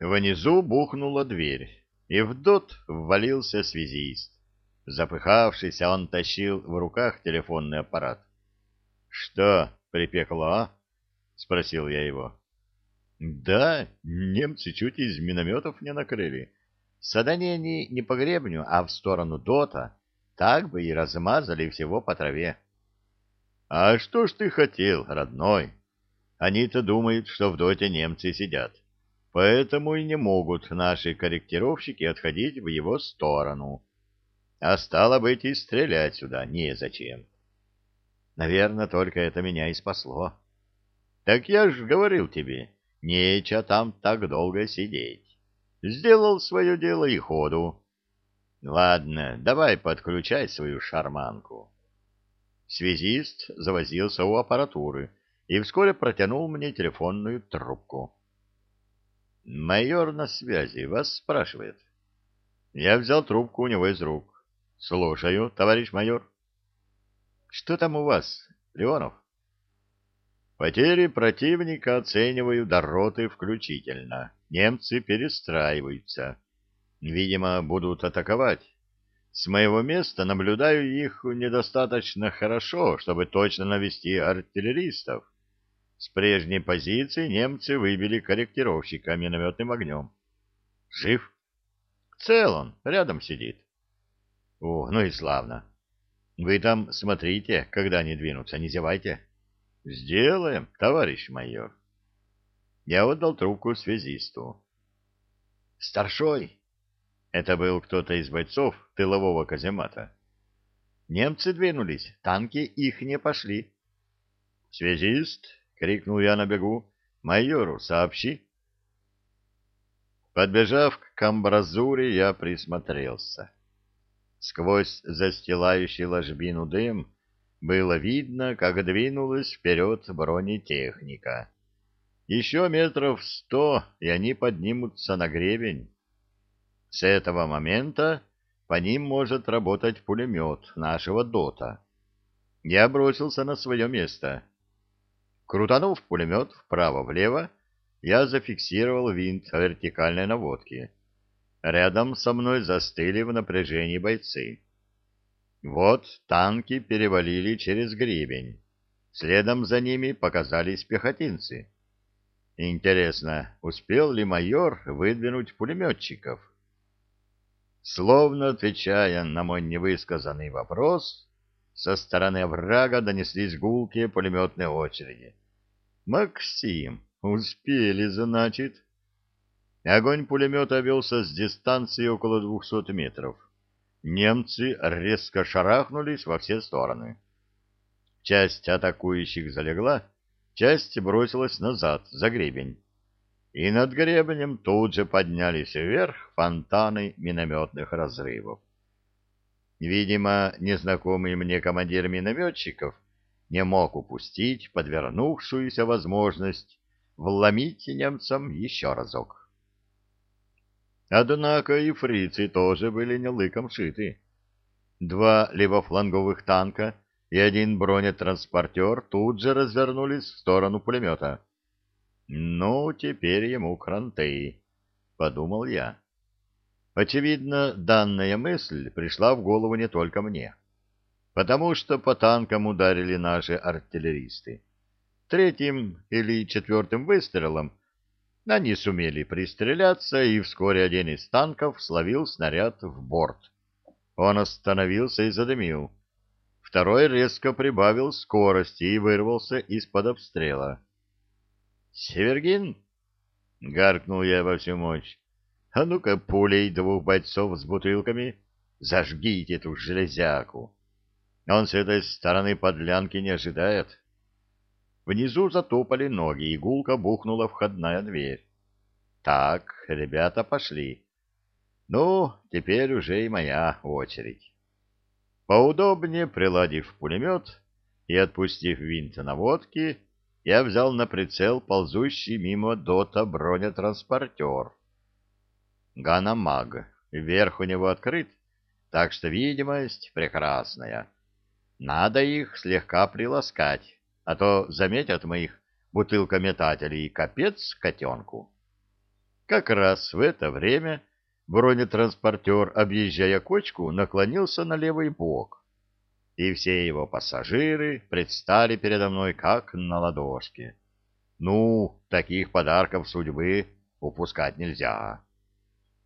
Внизу бухнула дверь, и в дот ввалился связист. Запыхавшийся, он тащил в руках телефонный аппарат. — Что, припекло, а? — спросил я его. — Да, немцы чуть из минометов не накрыли. Садани они не по гребню, а в сторону дота, так бы и размазали всего по траве. — А что ж ты хотел, родной? Они-то думают, что в доте немцы сидят. Поэтому и не могут наши корректировщики отходить в его сторону. А стало быть, и стрелять сюда незачем. Наверное, только это меня и спасло. Так я ж говорил тебе, нечего там так долго сидеть. Сделал свое дело и ходу. Ладно, давай подключай свою шарманку. Связист завозился у аппаратуры и вскоре протянул мне телефонную трубку. Майор на связи, вас спрашивает. Я взял трубку у него из рук. Слушаю, товарищ майор. Что там у вас, Леонов? Потери противника оцениваю до роты включительно. Немцы перестраиваются. Видимо, будут атаковать. С моего места наблюдаю их недостаточно хорошо, чтобы точно навести артиллеристов. С прежней позиции немцы выбили корректировщика минометным огнем. Жив? Цел он, рядом сидит. О, ну и славно. Вы там смотрите, когда они двинутся, не зевайте. Сделаем, товарищ майор. Я отдал трубку связисту. Старшой. Это был кто-то из бойцов тылового каземата. Немцы двинулись, танки их не пошли. Связист, — крикнул я на бегу. «Майору сообщи!» Подбежав к амбразуре, я присмотрелся. Сквозь застилающий ложбину дым было видно, как двинулась вперед бронетехника. Еще метров сто, и они поднимутся на гребень. С этого момента по ним может работать пулемет нашего ДОТа. Я бросился на свое место — Крутанув пулемет вправо-влево, я зафиксировал винт вертикальной наводки. Рядом со мной застыли в напряжении бойцы. Вот танки перевалили через гребень. Следом за ними показались пехотинцы. Интересно, успел ли майор выдвинуть пулеметчиков? Словно отвечая на мой невысказанный вопрос, со стороны врага донеслись гулкие пулеметные очереди. «Максим, успели, значит?» Огонь пулемета велся с дистанции около двухсот метров. Немцы резко шарахнулись во все стороны. Часть атакующих залегла, часть бросилась назад, за гребень. И над гребнем тут же поднялись вверх фонтаны минометных разрывов. Видимо, незнакомый мне командир минометчиков не мог упустить подвернувшуюся возможность вломить немцам еще разок. Однако и фрицы тоже были не лыком шиты. Два левофланговых танка и один бронетранспортер тут же развернулись в сторону пулемета. «Ну, теперь ему кранты», — подумал я. Очевидно, данная мысль пришла в голову не только мне, потому что по танкам ударили наши артиллеристы. Третьим или четвертым выстрелом они сумели пристреляться, и вскоре один из танков словил снаряд в борт. Он остановился и задымил. Второй резко прибавил скорости и вырвался из-под обстрела. «Севергин?» — гаркнул я во всю мощь. А ну-ка, пулей двух бойцов с бутылками, зажгите эту железяку. Он с этой стороны подлянки не ожидает. Внизу затопали ноги, и гулко бухнула входная дверь. Так, ребята пошли. Ну, теперь уже и моя очередь. Поудобнее приладив пулемет и отпустив винт наводки, я взял на прицел ползущий мимо дота бронетранспортер Ганамаг. Верх у него открыт, так что видимость прекрасная. Надо их слегка приласкать, а то заметят моих бутылкометателей капец котенку. Как раз в это время бронетранспортер, объезжая кочку, наклонился на левый бок, и все его пассажиры предстали передо мной как на ладошке. Ну, таких подарков судьбы упускать нельзя.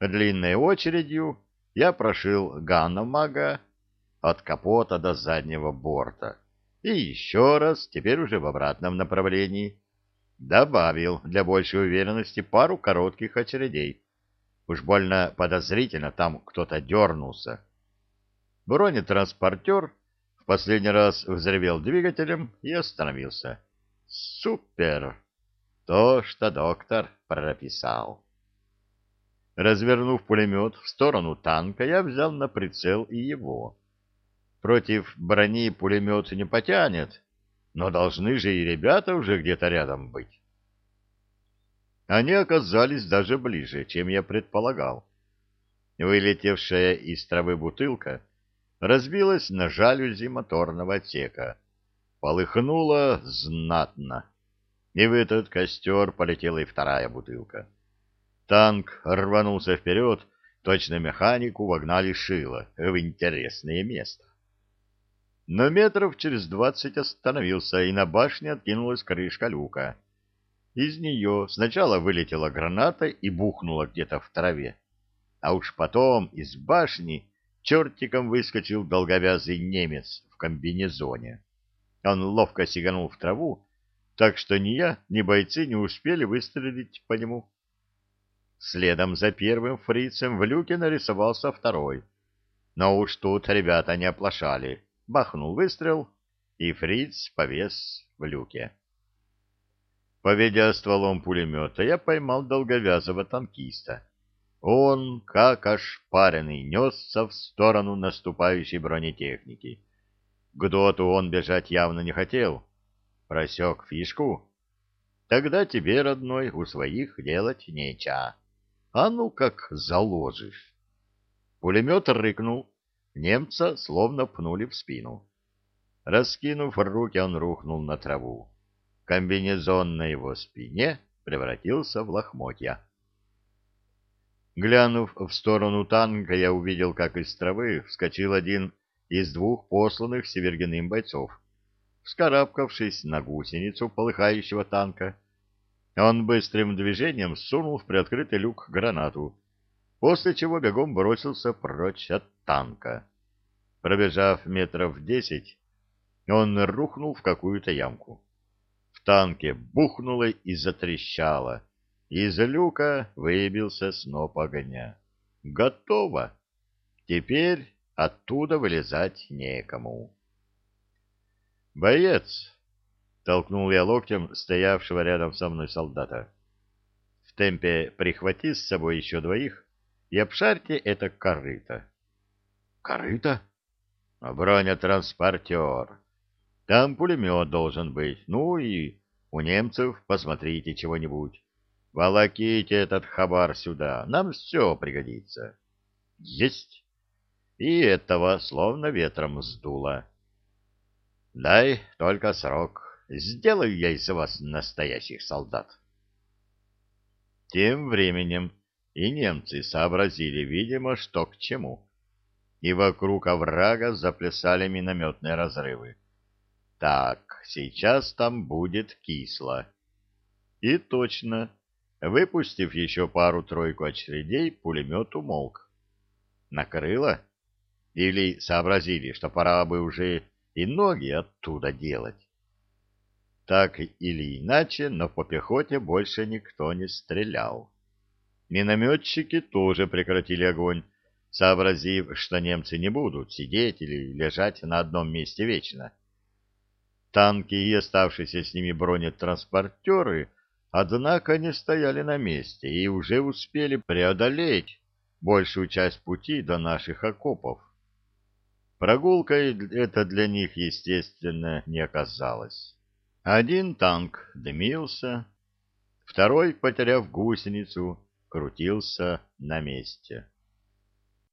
Длинной очередью я прошил Ганна-мага от капота до заднего борта. И еще раз, теперь уже в обратном направлении, добавил для большей уверенности пару коротких очередей. Уж больно подозрительно там кто-то дернулся. Бронетранспортер в последний раз взревел двигателем и остановился. Супер! То, что доктор прописал. Развернув пулемет в сторону танка, я взял на прицел и его. Против брони пулемет не потянет, но должны же и ребята уже где-то рядом быть. Они оказались даже ближе, чем я предполагал. Вылетевшая из травы бутылка разбилась на жалюзи моторного отсека. Полыхнула знатно, и в этот костер полетела и вторая бутылка. Танк рванулся вперед, точно механику вогнали шило в интересное место. Но метров через двадцать остановился, и на башне откинулась крышка люка. Из нее сначала вылетела граната и бухнула где-то в траве. А уж потом из башни чертиком выскочил долговязый немец в комбинезоне. Он ловко сиганул в траву, так что ни я, ни бойцы не успели выстрелить по нему. Следом за первым фрицем в люке нарисовался второй. Но уж тут ребята не оплошали. Бахнул выстрел, и фриц повес в люке. Поведя стволом пулемета, я поймал долговязого танкиста. Он, как ошпаренный, несся в сторону наступающей бронетехники. К доту он бежать явно не хотел. Просек фишку. Тогда тебе, родной, у своих делать неча. А ну как заложишь. Пулемет рыкнул. Немца словно пнули в спину. Раскинув руки, он рухнул на траву. Комбинезон на его спине превратился в лохмотья. Глянув в сторону танка, я увидел, как из травы вскочил один из двух посланных Севергиным бойцов. Вскарабкавшись на гусеницу полыхающего танка, он быстрым движением сунул в приоткрытый люк гранату, после чего бегом бросился прочь от танка. Пробежав метров десять, он рухнул в какую-то ямку танке бухнуло и затрещало. Из люка выбился сноп огня. Готово. Теперь оттуда вылезать некому. «Боец!» — толкнул я локтем стоявшего рядом со мной солдата. «В темпе прихвати с собой еще двоих и обшарьте это корыто». «Корыто?» «Бронетранспортер. Там пулемет должен быть. Ну и у немцев посмотрите чего-нибудь. Волоките этот хабар сюда. Нам все пригодится. Есть. И этого словно ветром сдуло. Дай только срок. Сделаю я из вас настоящих солдат. Тем временем и немцы сообразили, видимо, что к чему. И вокруг оврага заплясали минометные разрывы. Так, сейчас там будет кисло. И точно, выпустив еще пару-тройку очередей, пулемет умолк. Накрыло? Или сообразили, что пора бы уже и ноги оттуда делать? Так или иначе, но по пехоте больше никто не стрелял. Минометчики тоже прекратили огонь, сообразив, что немцы не будут сидеть или лежать на одном месте вечно. Танки и оставшиеся с ними бронетранспортеры, однако, не стояли на месте и уже успели преодолеть большую часть пути до наших окопов. Прогулкой это для них, естественно, не оказалось. Один танк дымился, второй, потеряв гусеницу, крутился на месте.